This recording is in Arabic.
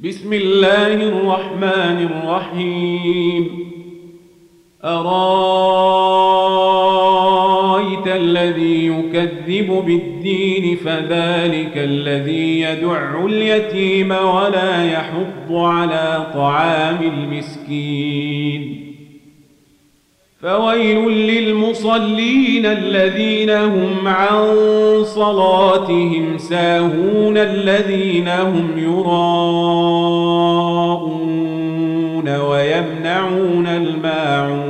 بسم الله الرحمن الرحيم. أرأيت الذي يكذب بالدين فذلك الذي يدع اليتيم ولا يحض على طعام المسكين. فويل للمصلين الذين هم عن صلاتهم ساهون الذين هم يراءون. ويمنعون الماعون.